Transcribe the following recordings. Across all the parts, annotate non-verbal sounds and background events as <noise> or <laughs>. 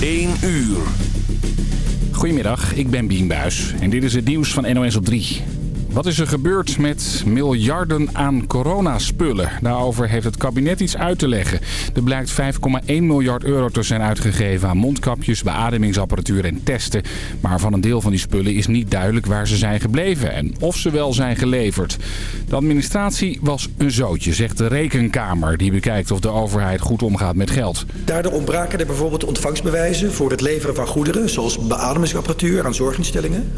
1 uur. Goedemiddag, ik ben Bien Buis en dit is het nieuws van NOS op 3. Wat is er gebeurd met miljarden aan coronaspullen? Daarover heeft het kabinet iets uit te leggen. Er blijkt 5,1 miljard euro te zijn uitgegeven aan mondkapjes, beademingsapparatuur en testen. Maar van een deel van die spullen is niet duidelijk waar ze zijn gebleven en of ze wel zijn geleverd. De administratie was een zootje, zegt de Rekenkamer. Die bekijkt of de overheid goed omgaat met geld. Daardoor ontbraken er bijvoorbeeld ontvangstbewijzen voor het leveren van goederen... zoals beademingsapparatuur aan zorginstellingen.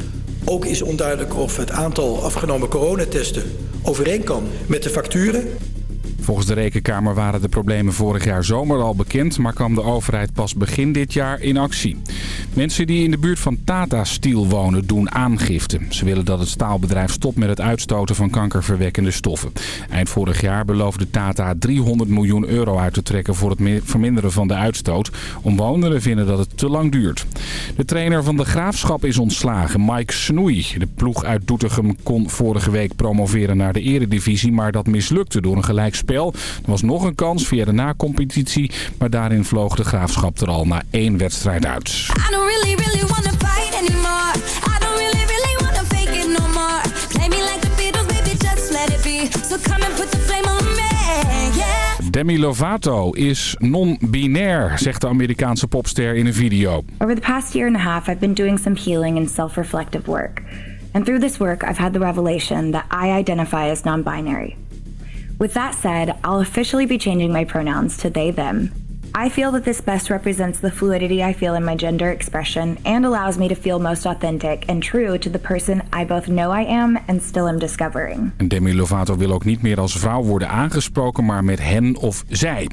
Ook is onduidelijk of het aantal afgenomen coronatesten overeen kan met de facturen. Volgens de Rekenkamer waren de problemen vorig jaar zomer al bekend... maar kwam de overheid pas begin dit jaar in actie. Mensen die in de buurt van Tata Steel wonen doen aangifte. Ze willen dat het staalbedrijf stopt met het uitstoten van kankerverwekkende stoffen. Eind vorig jaar beloofde Tata 300 miljoen euro uit te trekken... voor het verminderen van de uitstoot. Omwonenden vinden dat het te lang duurt. De trainer van de Graafschap is ontslagen, Mike Snoei. De ploeg uit Doetinchem kon vorige week promoveren naar de eredivisie... maar dat mislukte door een gelijkspel er was nog een kans via de na-competitie, maar daarin vloog de graafschap er al na één wedstrijd uit. Demi Lovato is non-binair, zegt de Amerikaanse popster in een video. Over the past year and a half I've been doing some healing and self-reflective work. And through this work I've had the revelation that I identify as non-binary. With that said, I'll officially be changing my pronouns to they, them. I feel that this best represents the fluidity I feel in my gender expression and allows me to feel most authentic and true to the person I both know I am and still am discovering. Demi Lovato wil ook niet meer als vrouw worden aangesproken, maar met hen of zij.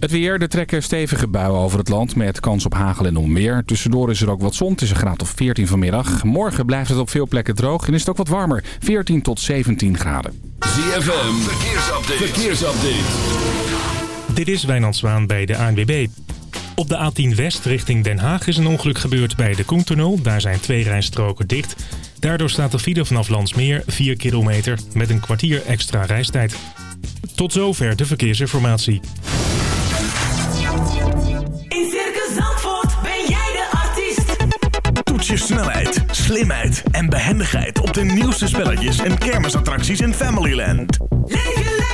Het weer, er trekken stevige buien over het land met kans op hagel en onweer. Tussendoor is er ook wat zon, het is een graad of 14 vanmiddag. Morgen blijft het op veel plekken droog en is het ook wat warmer, 14 tot 17 graden. ZFM, verkeersupdate. verkeersupdate. Dit is Wijnand Zwaan bij de ANWB. Op de A10 West richting Den Haag is een ongeluk gebeurd bij de Koentunnel. Daar zijn twee rijstroken dicht. Daardoor staat de file vanaf Landsmeer 4 kilometer met een kwartier extra reistijd. Tot zover de verkeersinformatie. In Circus Zandvoort ben jij de artiest. Toets je snelheid, slimheid en behendigheid op de nieuwste spelletjes en kermisattracties in Familyland. Leef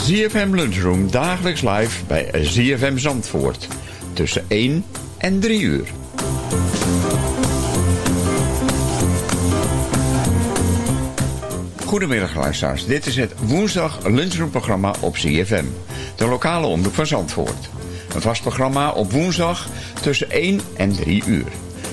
ZFM Lunchroom dagelijks live bij ZFM Zandvoort. Tussen 1 en 3 uur. Goedemiddag luisteraars, dit is het woensdag lunchroomprogramma op ZFM. De lokale omroep van Zandvoort. Een vast programma op woensdag tussen 1 en 3 uur.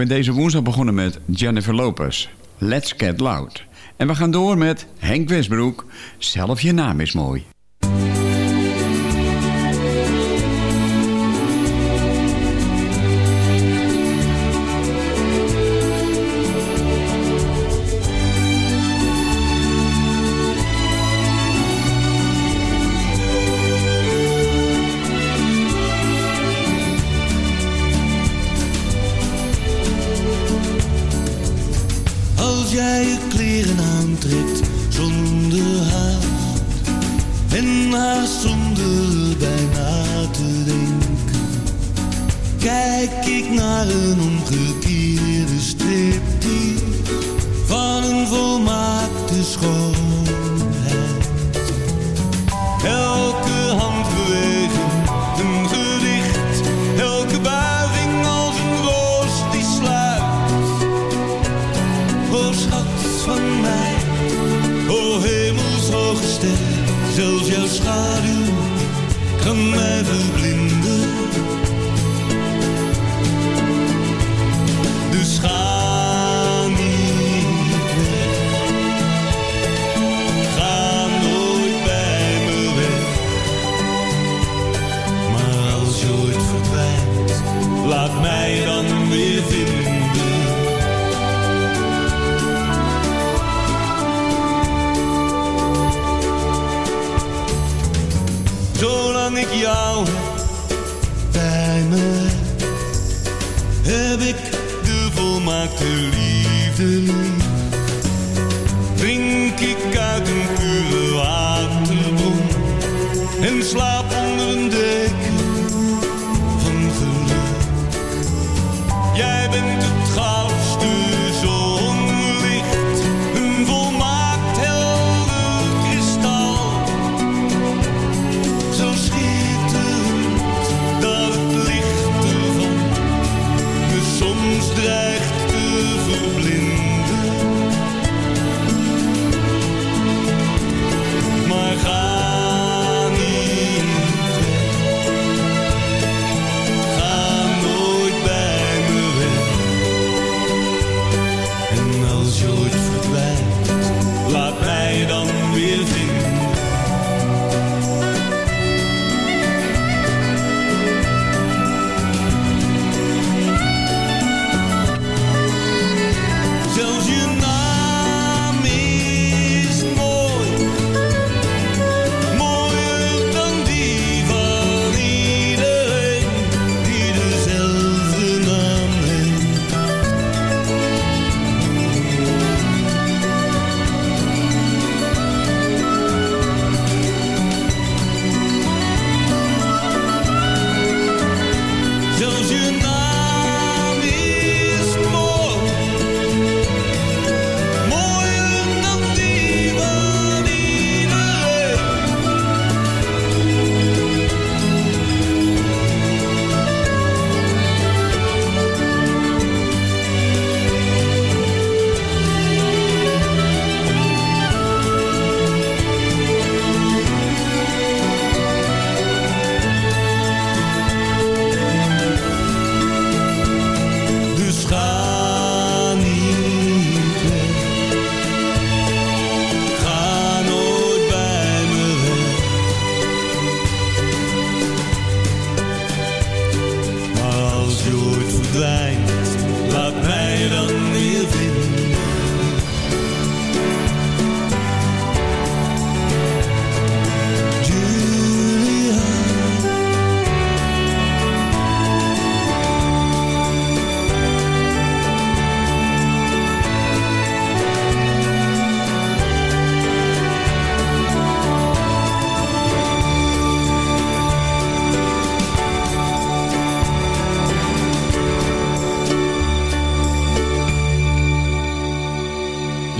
Ben deze woensdag begonnen met Jennifer Lopez, Let's Get Loud. En we gaan door met Henk Westbroek, Zelf je naam is mooi.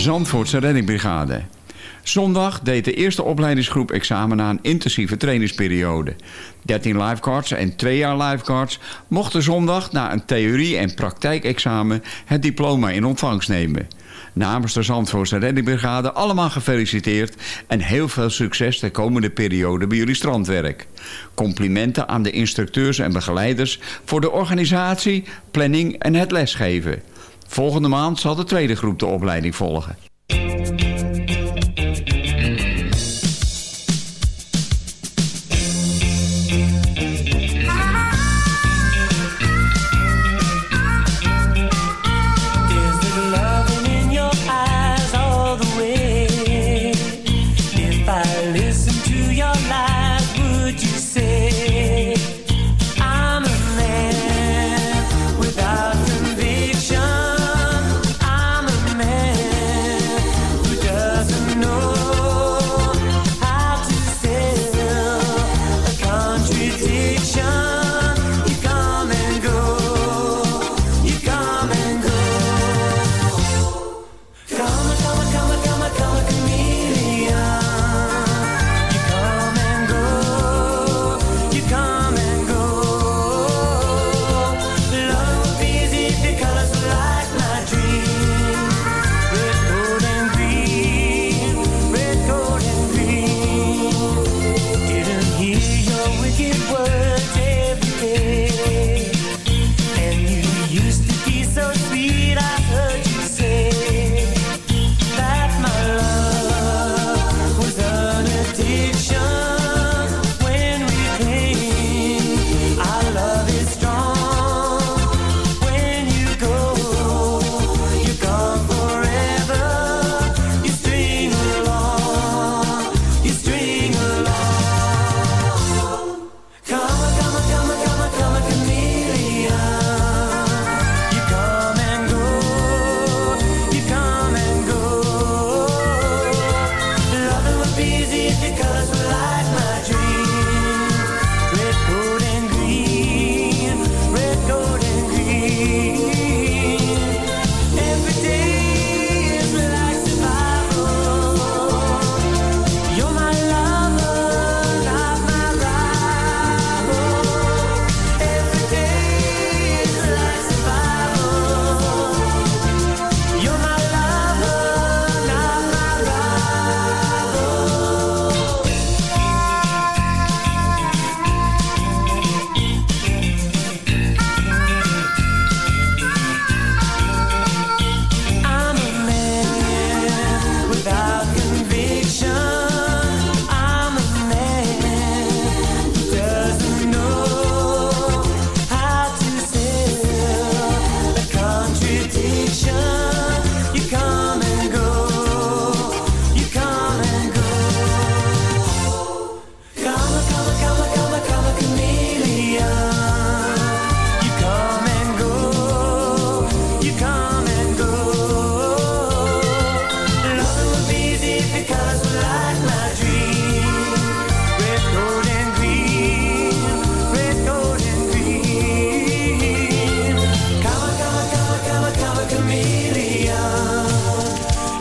Zandvoortse Reddingbrigade. Zondag deed de eerste opleidingsgroep examen na een intensieve trainingsperiode. 13 lifeguards en 2 jaar lifeguards mochten zondag na een theorie- en praktijkexamen het diploma in ontvangst nemen. Namens de Zandvoortse Reddingbrigade allemaal gefeliciteerd en heel veel succes de komende periode bij jullie strandwerk. Complimenten aan de instructeurs en begeleiders voor de organisatie, planning en het lesgeven. Volgende maand zal de tweede groep de opleiding volgen.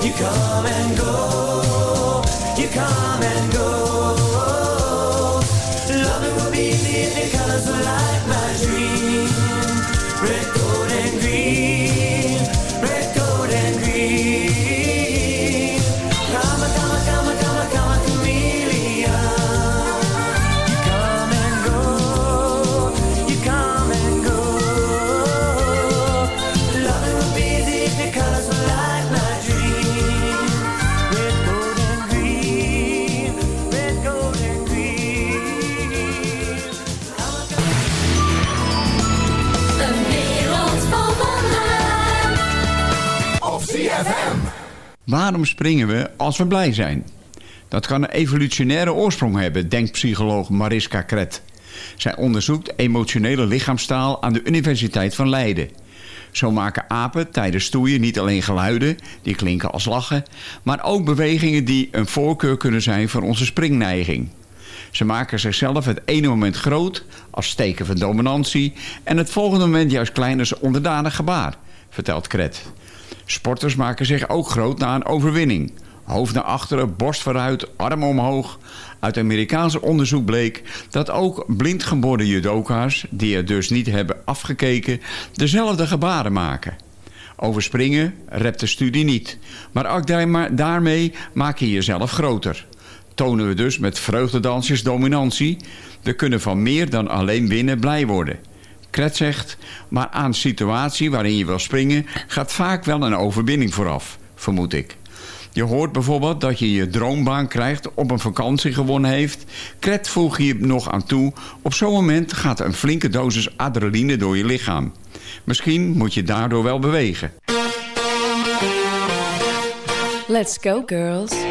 You come and Waarom springen we als we blij zijn? Dat kan een evolutionaire oorsprong hebben, denkt psycholoog Mariska Kret. Zij onderzoekt emotionele lichaamstaal aan de Universiteit van Leiden. Zo maken apen tijdens stoeien niet alleen geluiden, die klinken als lachen... maar ook bewegingen die een voorkeur kunnen zijn voor onze springneiging. Ze maken zichzelf het ene moment groot, als teken van dominantie... en het volgende moment juist klein als onderdanig gebaar, vertelt Kret. Sporters maken zich ook groot na een overwinning. Hoofd naar achteren, borst vooruit, arm omhoog. Uit Amerikaans onderzoek bleek dat ook blindgeboren judoka's... die er dus niet hebben afgekeken, dezelfde gebaren maken. Over springen rept de studie niet. Maar ook daarmee maak je jezelf groter. Tonen we dus met vreugdedansjes dominantie... we kunnen van meer dan alleen winnen blij worden... Kret zegt, maar aan situatie waarin je wil springen... gaat vaak wel een overwinning vooraf, vermoed ik. Je hoort bijvoorbeeld dat je je droombaan krijgt op een vakantie gewonnen heeft. Kret voeg je nog aan toe. Op zo'n moment gaat een flinke dosis adrenaline door je lichaam. Misschien moet je daardoor wel bewegen. Let's go girls.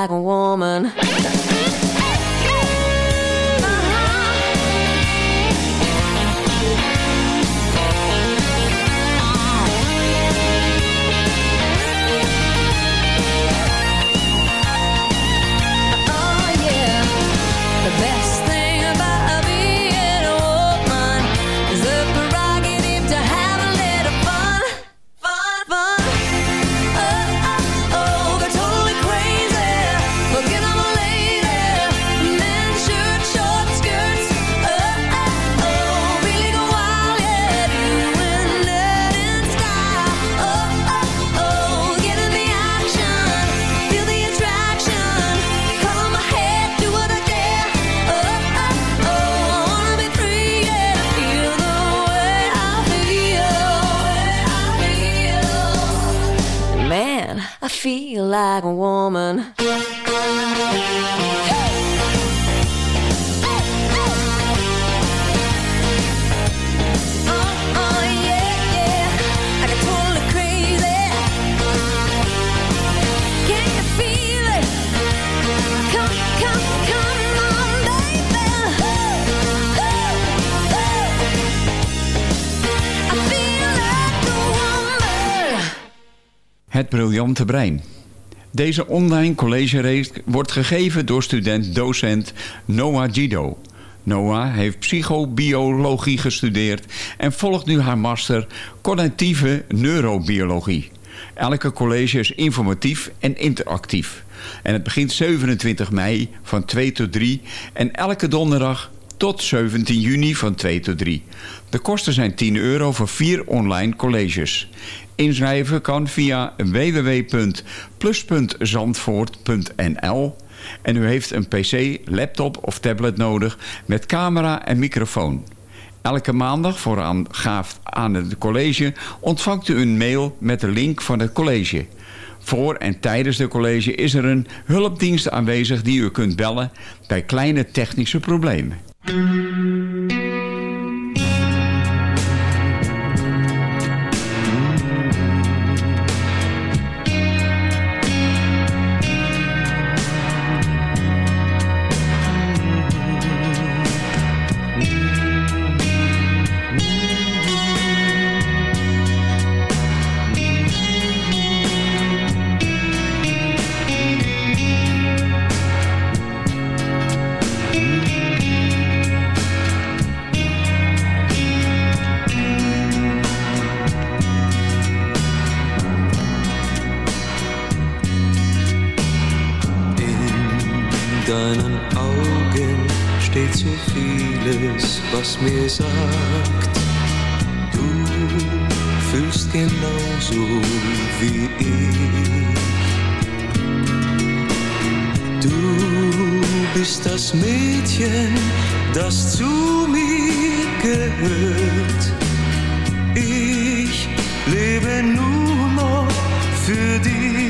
like a woman. Het briljante brein. Deze online college wordt gegeven door student-docent Noah Gido. Noah heeft psychobiologie gestudeerd en volgt nu haar master cognitieve neurobiologie. Elke college is informatief en interactief. En het begint 27 mei van 2 tot 3 en elke donderdag tot 17 juni van 2 tot 3. De kosten zijn 10 euro voor vier online colleges. Inschrijven kan via www.plus.zandvoort.nl en u heeft een pc, laptop of tablet nodig met camera en microfoon. Elke maandag vooraangaaf aan het college ontvangt u een mail met de link van het college. Voor en tijdens de college is er een hulpdienst aanwezig die u kunt bellen bij kleine technische problemen. Steht so vieles, was mir sagt, du fühlst genauso wie ich. Du bist das Mädchen, das zu mir gehört. Ich lebe nur noch für dich.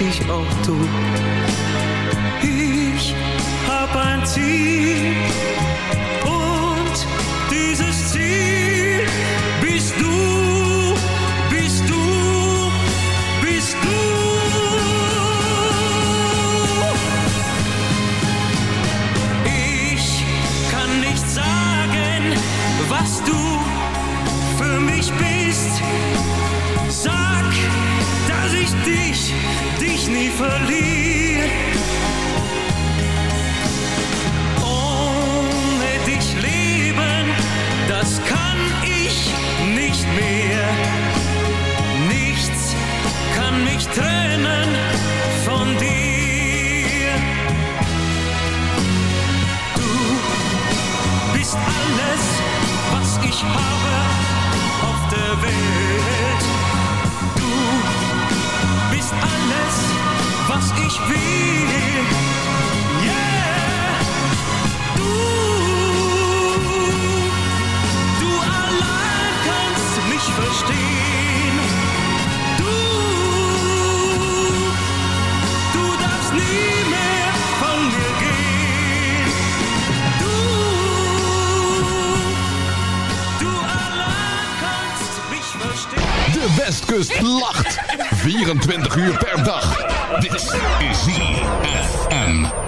ich auch tu. Ich hab ein Ziel verliere. Ohne dich leben, das kann ich nicht mehr. Nichts kann mich trennen von dir. Du bist alles, was ich habe auf der Welt. Du bist alles, was ich will. Yeah, du, du allein kannst mich verstehen. Du, du darfst nie mehr von mir gehen. Du, du allein kannst mich verstehen. De Westkust lacht 24 uur per dag. Dit is ZFM.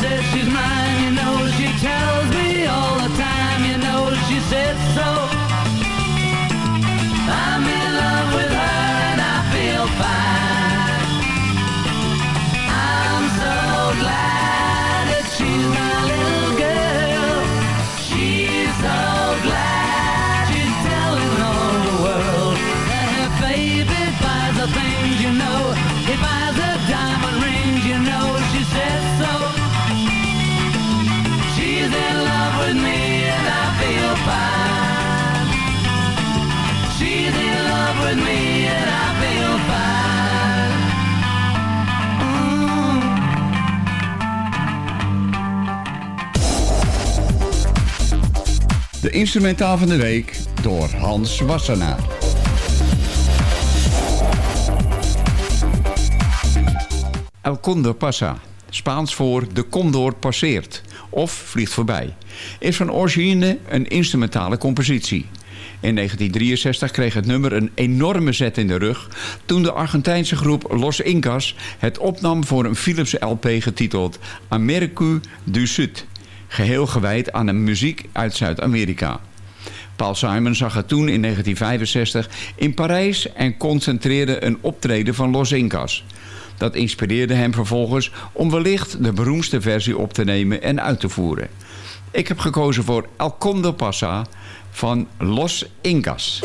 Says she's mine, Instrumentaal van de week door Hans Wassenaar. El Condor pasa, Spaans voor de condor passeert of vliegt voorbij, is van origine een instrumentale compositie. In 1963 kreeg het nummer een enorme zet in de rug toen de Argentijnse groep Los Incas het opnam voor een Philips LP getiteld Americu du Sud, geheel gewijd aan een muziek uit Zuid-Amerika. Paul Simon zag het toen in 1965 in Parijs en concentreerde een optreden van Los Incas. Dat inspireerde hem vervolgens om wellicht de beroemdste versie op te nemen en uit te voeren. Ik heb gekozen voor El Condor Pasa van Los Incas.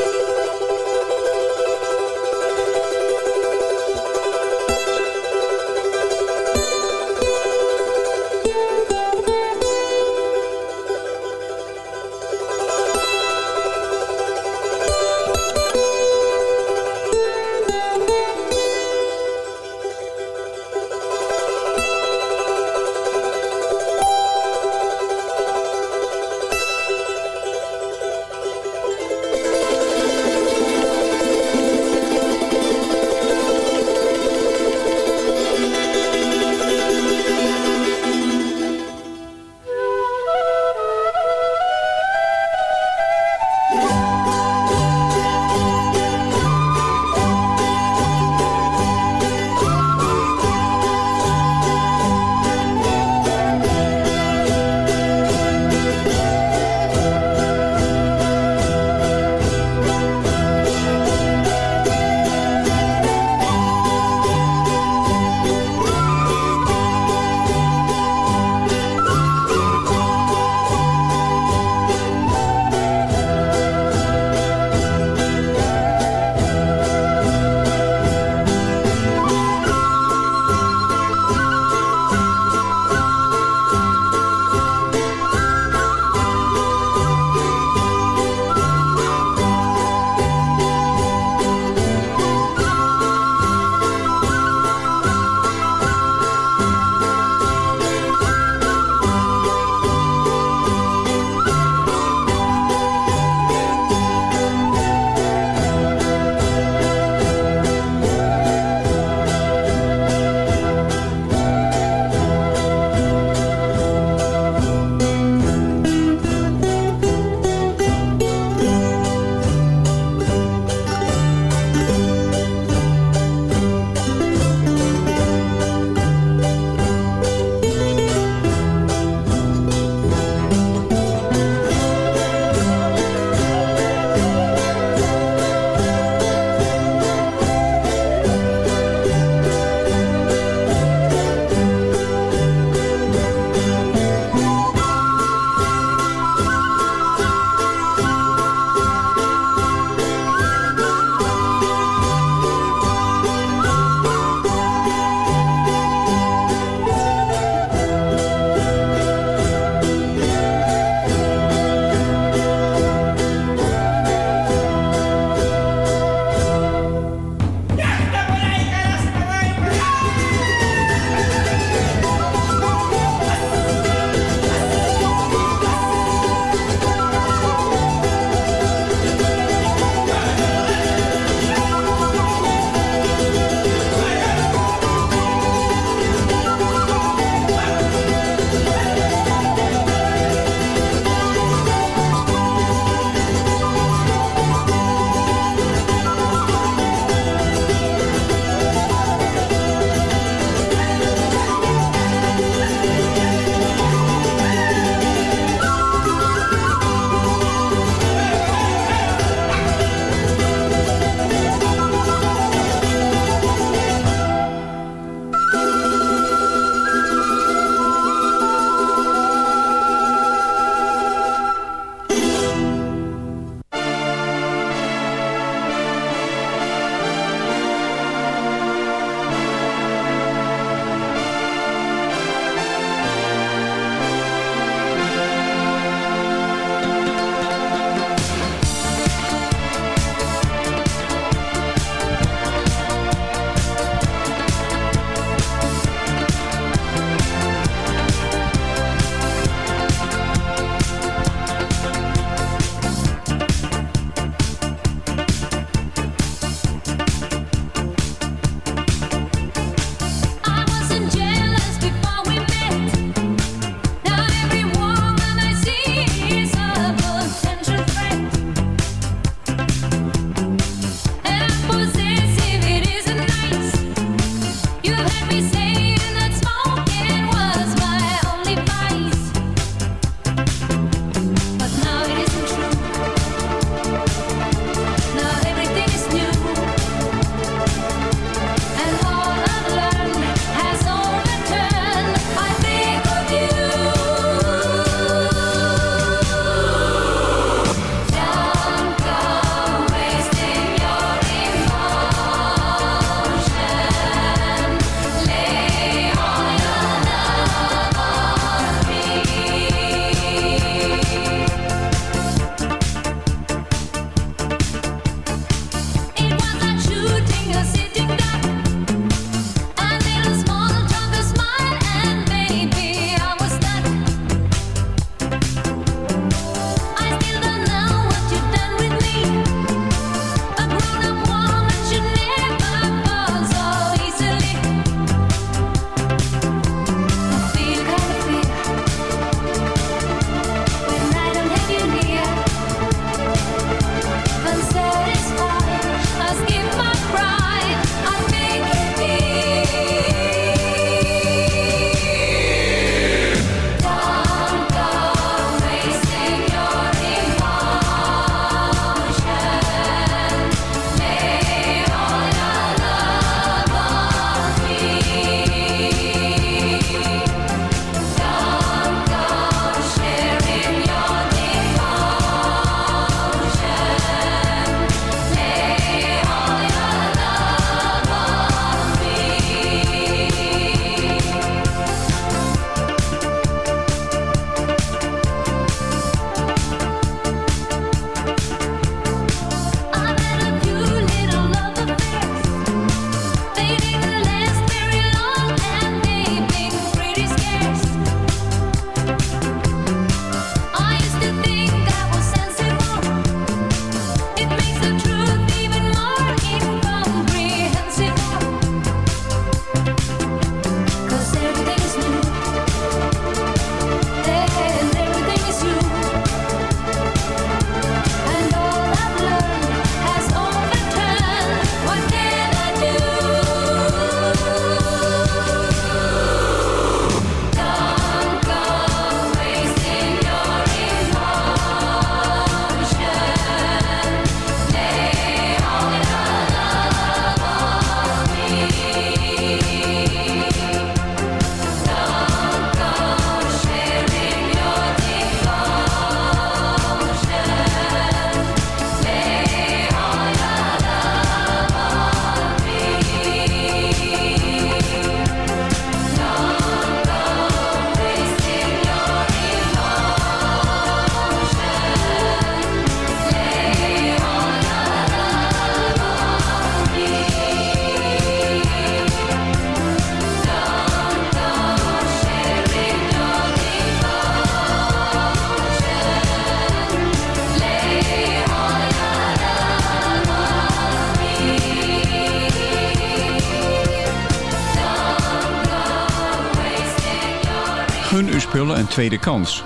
Tweede kans.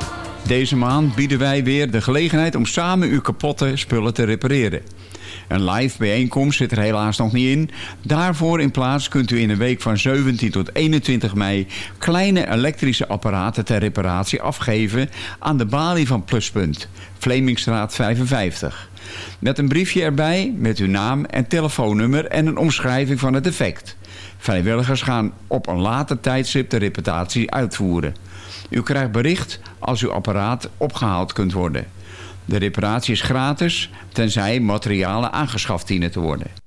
Deze maand bieden wij weer de gelegenheid om samen uw kapotte spullen te repareren. Een live bijeenkomst zit er helaas nog niet in. Daarvoor in plaats kunt u in de week van 17 tot 21 mei... kleine elektrische apparaten ter reparatie afgeven... aan de balie van Pluspunt, Vlemingstraat 55. Met een briefje erbij met uw naam en telefoonnummer... en een omschrijving van het defect. Vrijwilligers gaan op een later tijdstip de reparatie uitvoeren. U krijgt bericht als uw apparaat opgehaald kunt worden. De reparatie is gratis, tenzij materialen aangeschaft dienen te worden.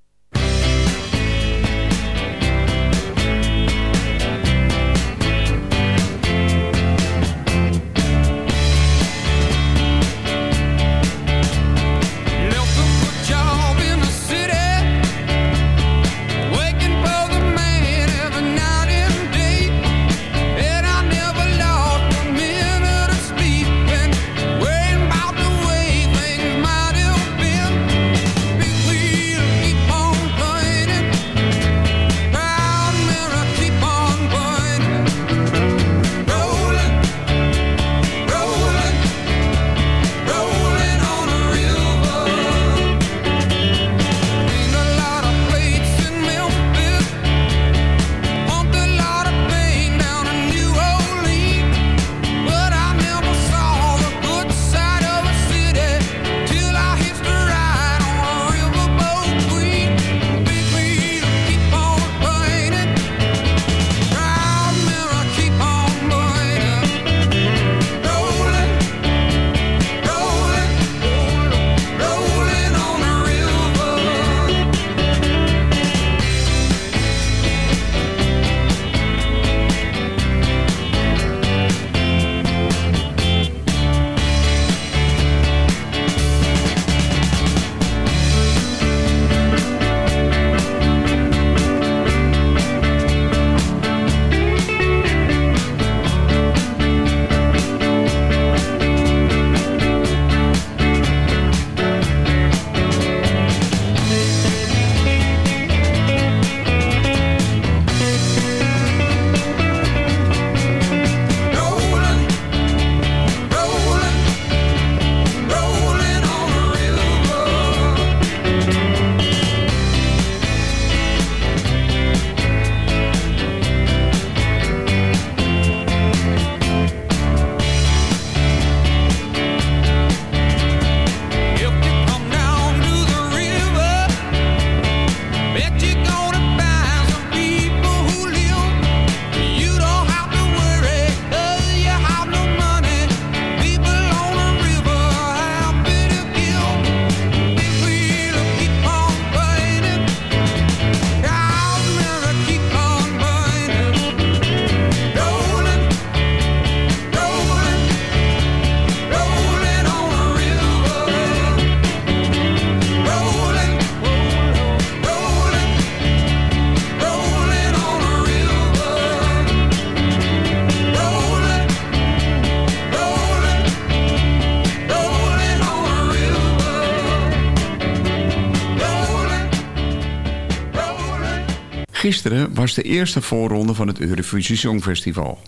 Gisteren was de eerste voorronde van het Eurovisie Songfestival.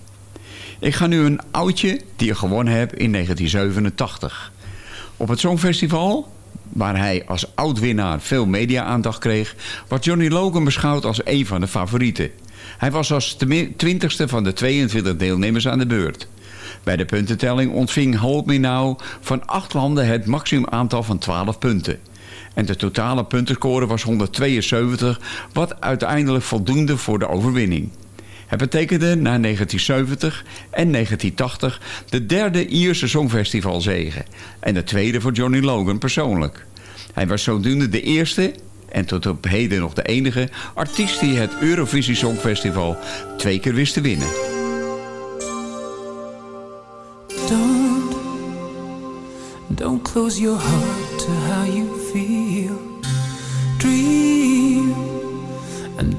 Ik ga nu een oudje die ik gewonnen heb in 1987. Op het Songfestival, waar hij als oud-winnaar veel media-aandacht kreeg... wordt Johnny Logan beschouwd als een van de favorieten. Hij was als twintigste van de 22 deelnemers aan de beurt. Bij de puntentelling ontving Hold Me Now van acht landen het maximum aantal van 12 punten. En de totale puntenscore was 172, wat uiteindelijk voldoende voor de overwinning. Het betekende na 1970 en 1980 de derde Ierse Songfestivalzege en de tweede voor Johnny Logan persoonlijk. Hij was zodoende de eerste en tot op heden nog de enige artiest die het Eurovisie Songfestival twee keer wist te winnen. Don't, don't close your heart to how you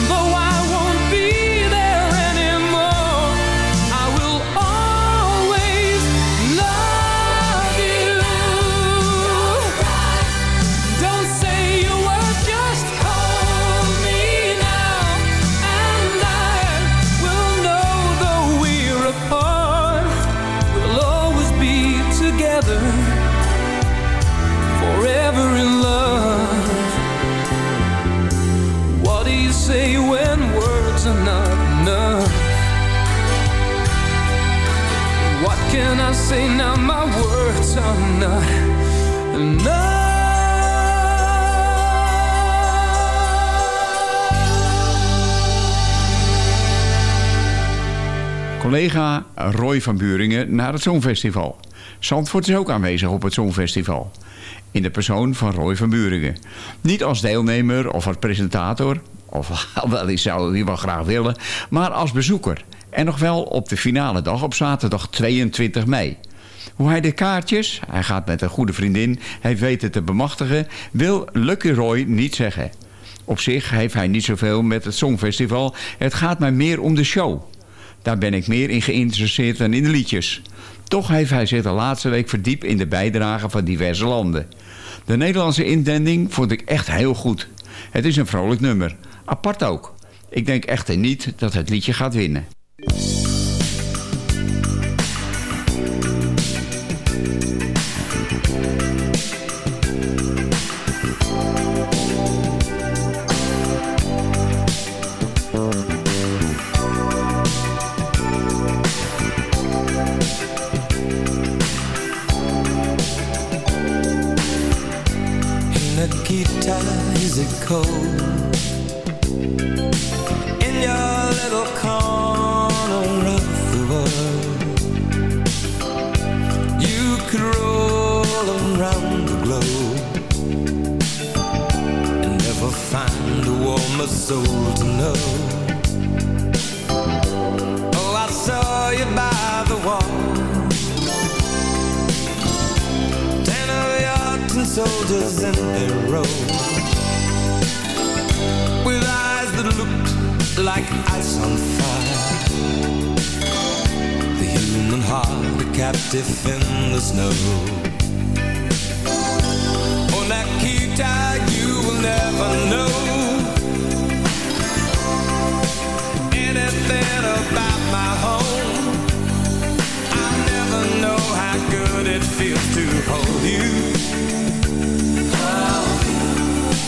And though now? My words are not enough. Collega Roy van Buringen naar het Songfestival. Zandvoort is ook aanwezig op het Songfestival. In de persoon van Roy van Buringen. Niet als deelnemer of als presentator, of <laughs> wel eens zou hij wel graag willen, maar als bezoeker. En nog wel op de finale dag op zaterdag 22 mei. Hoe hij de kaartjes, hij gaat met een goede vriendin, hij weet het te bemachtigen, wil Lucky Roy niet zeggen. Op zich heeft hij niet zoveel met het Songfestival. Het gaat mij meer om de show. Daar ben ik meer in geïnteresseerd dan in de liedjes. Toch heeft hij zich de laatste week verdiept in de bijdrage van diverse landen. De Nederlandse indending vond ik echt heel goed. Het is een vrolijk nummer. Apart ook. Ik denk echter niet dat het liedje gaat winnen. Bye. A With eyes that looked like ice on fire. The human heart a captive in the snow. Oh, Nikita, you will never know Anything about my home. I never know how good it feels to hold you. Oh,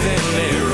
in their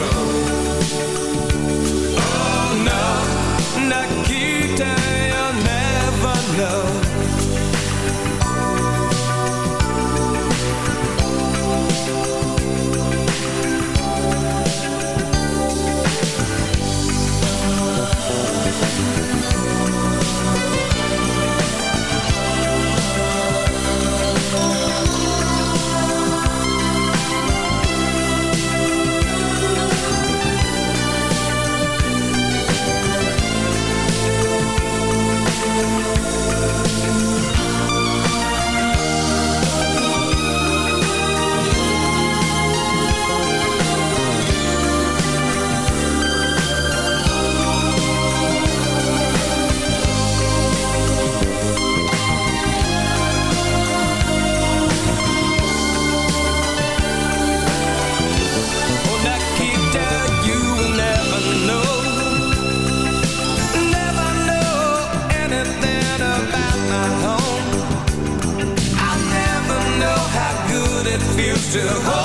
to hold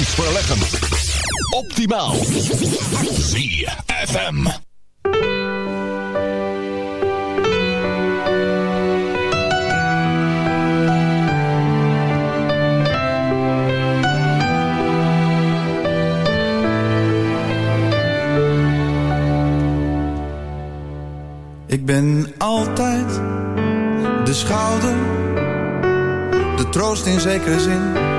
Grensverleggend. Optimaal. ZFM. Ik ben altijd de schouder, de troost in zekere zin.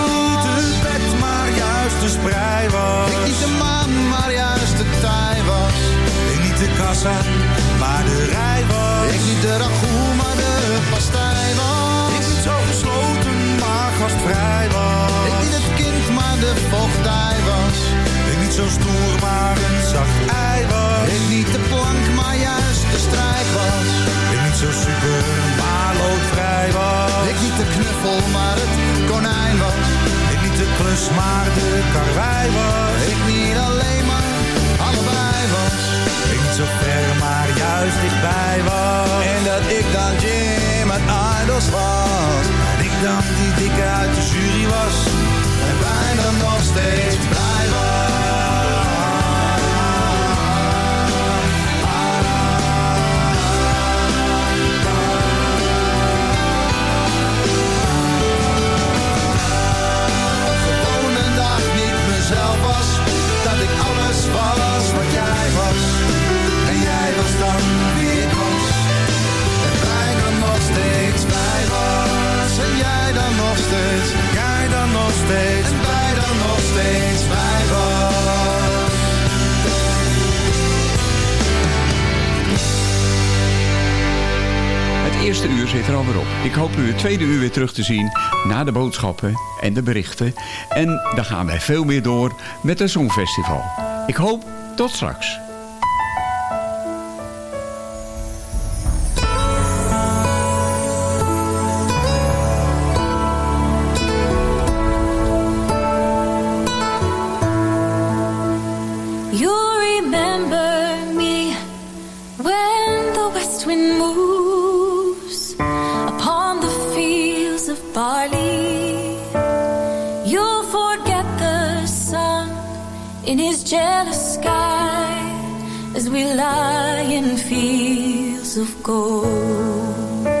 Sprei was. Ik niet de maan, maar juist de tij was. Ik niet de kassa, maar de rij was. Ik niet de ragout, maar de pastij Idols was. Ik dan die dikke eerste uur zit er alweer op. Ik hoop u het tweede uur weer terug te zien na de boodschappen en de berichten. En dan gaan wij veel meer door met het Songfestival. Ik hoop tot straks. Jealous sky as we lie in fields of gold.